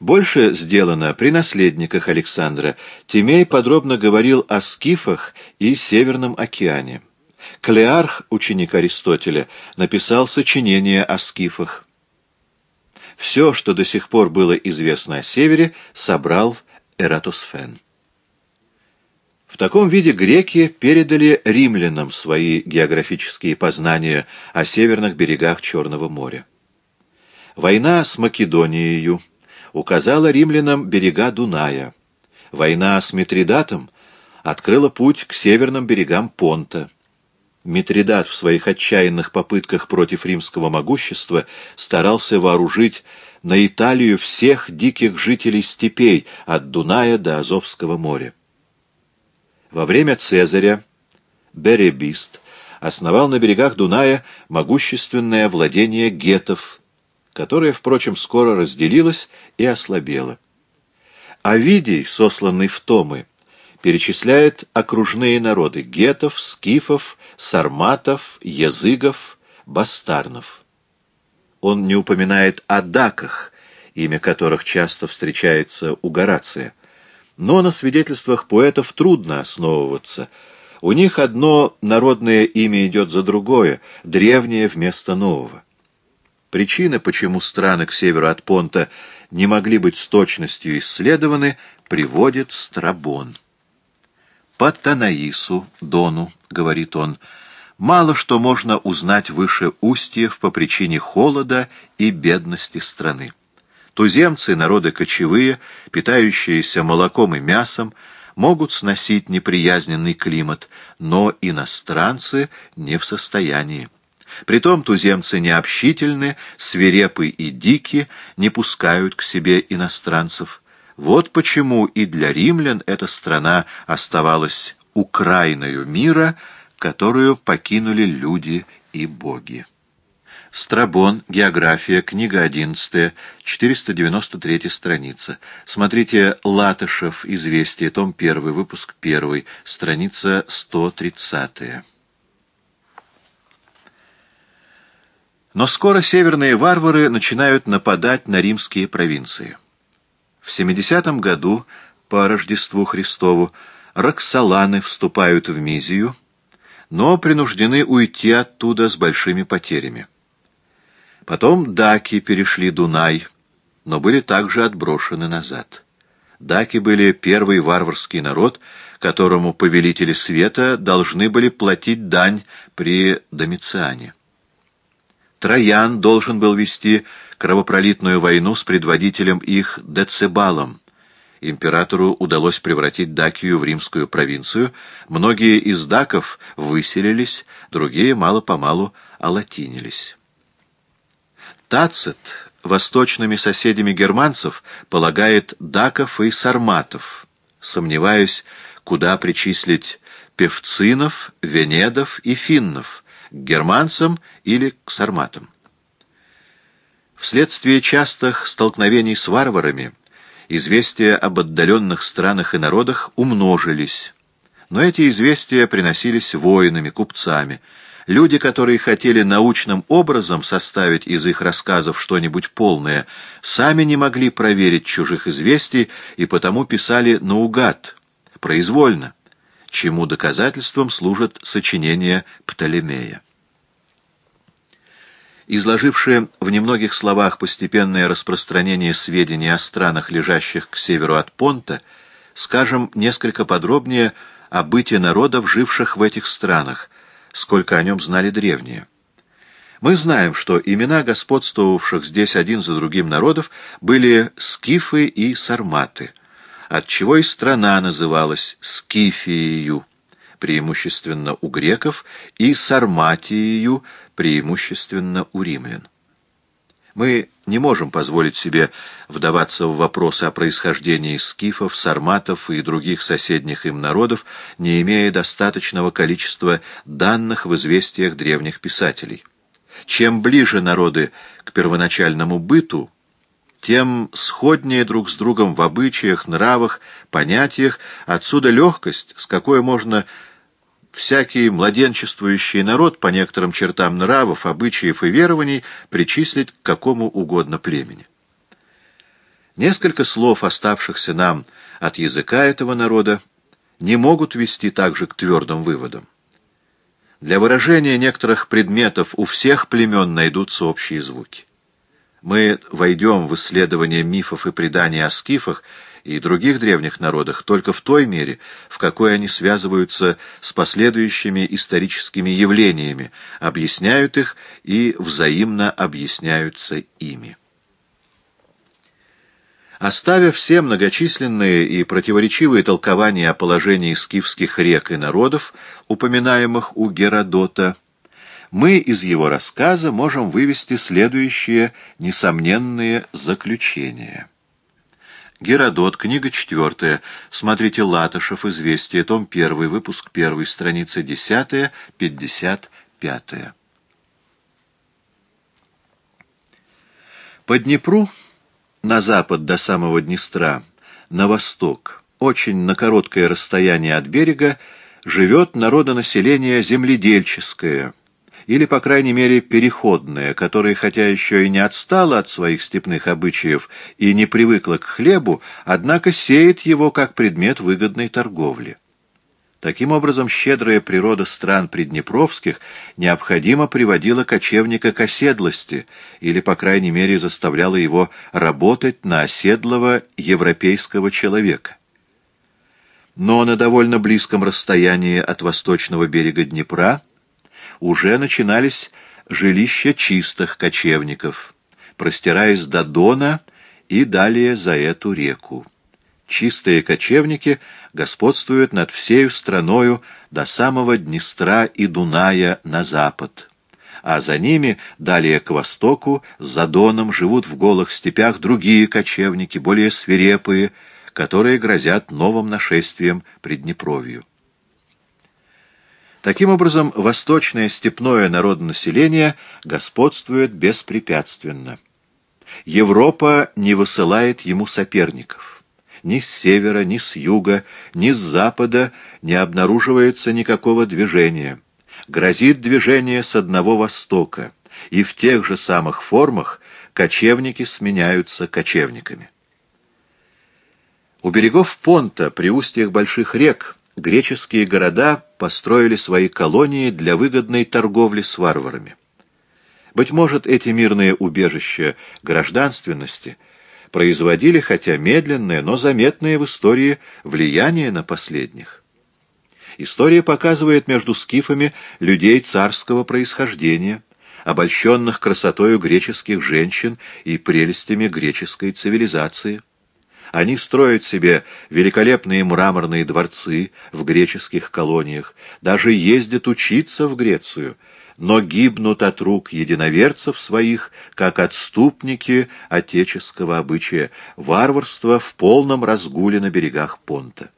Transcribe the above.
Больше сделано при наследниках Александра. Тимей подробно говорил о скифах и Северном океане. Клеарх, ученик Аристотеля, написал сочинение о скифах. Все, что до сих пор было известно о Севере, собрал Эратосфен. В таком виде греки передали римлянам свои географические познания о северных берегах Черного моря. Война с Македонией указала римлянам берега Дуная. Война с Митридатом открыла путь к северным берегам Понта. Митридат в своих отчаянных попытках против римского могущества старался вооружить на Италию всех диких жителей степей от Дуная до Азовского моря. Во время Цезаря Беребист основал на берегах Дуная могущественное владение гетов, которое, впрочем, скоро разделилось и ослабело. Овидий, сосланный в Томы, перечисляет окружные народы — гетов, скифов, сарматов, языгов, бастарнов. Он не упоминает о даках, имя которых часто встречается у Горация — но на свидетельствах поэтов трудно основываться. У них одно народное имя идет за другое, древнее вместо нового. Причины, почему страны к северу от Понта не могли быть с точностью исследованы, приводит Страбон. «По Танаису, Дону, — говорит он, — мало что можно узнать выше устьев по причине холода и бедности страны. Туземцы, народы кочевые, питающиеся молоком и мясом, могут сносить неприязненный климат, но иностранцы не в состоянии. Притом туземцы необщительны, свирепы и дики, не пускают к себе иностранцев. Вот почему и для римлян эта страна оставалась украиною мира, которую покинули люди и боги. Страбон, география, книга 11, 493 страница. Смотрите Латышев, известие, том 1, выпуск 1, страница 130. Но скоро северные варвары начинают нападать на римские провинции. В 70 году, по Рождеству Христову, Роксоланы вступают в Мизию, но принуждены уйти оттуда с большими потерями. Потом даки перешли Дунай, но были также отброшены назад. Даки были первый варварский народ, которому повелители света должны были платить дань при Домициане. Троян должен был вести кровопролитную войну с предводителем их Децебалом. Императору удалось превратить Дакию в римскую провинцию, многие из даков выселились, другие мало-помалу олатинились. Тацит восточными соседями германцев полагает даков и сарматов, сомневаюсь, куда причислить певцинов, венедов и финнов, к германцам или к сарматам. Вследствие частых столкновений с варварами известия об отдаленных странах и народах умножились, но эти известия приносились воинами, купцами, Люди, которые хотели научным образом составить из их рассказов что-нибудь полное, сами не могли проверить чужих известий и потому писали наугад, произвольно, чему доказательством служит сочинение Птолемея. Изложившие в немногих словах постепенное распространение сведений о странах, лежащих к северу от Понта, скажем несколько подробнее о быте народов, живших в этих странах, сколько о нем знали древние. Мы знаем, что имена господствовавших здесь один за другим народов были скифы и сарматы, отчего и страна называлась Скифией, преимущественно у греков, и Сарматией, преимущественно у римлян. Мы не можем позволить себе вдаваться в вопросы о происхождении скифов, сарматов и других соседних им народов, не имея достаточного количества данных в известиях древних писателей. Чем ближе народы к первоначальному быту, тем сходнее друг с другом в обычаях, нравах, понятиях, отсюда легкость, с какой можно всякий младенчествующий народ по некоторым чертам нравов, обычаев и верований причислить к какому угодно племени. Несколько слов, оставшихся нам от языка этого народа, не могут вести также к твердым выводам. Для выражения некоторых предметов у всех племен найдутся общие звуки. Мы войдем в исследование мифов и преданий о скифах и других древних народах только в той мере, в какой они связываются с последующими историческими явлениями, объясняют их и взаимно объясняются ими. Оставив все многочисленные и противоречивые толкования о положении скифских рек и народов, упоминаемых у Геродота, мы из его рассказа можем вывести следующие несомненные заключения. Геродот, книга 4, смотрите Латышев, Известие, том 1, выпуск 1, страница 10, 55. По Днепру на запад до самого Днестра, на восток, очень на короткое расстояние от берега, живет народонаселение земледельческое, или, по крайней мере, переходное, которое, хотя еще и не отстало от своих степных обычаев и не привыкло к хлебу, однако сеет его как предмет выгодной торговли. Таким образом, щедрая природа стран приднепровских необходимо приводила кочевника к оседлости, или, по крайней мере, заставляла его работать на оседлого европейского человека. Но на довольно близком расстоянии от восточного берега Днепра уже начинались жилища чистых кочевников, простираясь до Дона и далее за эту реку. Чистые кочевники господствуют над всею страною до самого Днестра и Дуная на запад. А за ними, далее к востоку, за Доном, живут в голых степях другие кочевники, более свирепые, которые грозят новым нашествием Приднепровью. Таким образом, восточное степное народонаселение господствует беспрепятственно. Европа не высылает ему соперников ни с севера, ни с юга, ни с запада не обнаруживается никакого движения. Грозит движение с одного востока, и в тех же самых формах кочевники сменяются кочевниками. У берегов Понта, при устьях больших рек, греческие города построили свои колонии для выгодной торговли с варварами. Быть может, эти мирные убежища гражданственности – производили, хотя медленное, но заметное в истории влияние на последних. История показывает между скифами людей царского происхождения, обольщенных красотою греческих женщин и прелестями греческой цивилизации. Они строят себе великолепные мраморные дворцы в греческих колониях, даже ездят учиться в Грецию – но гибнут от рук единоверцев своих, как отступники отеческого обычая, варварства в полном разгуле на берегах Понта.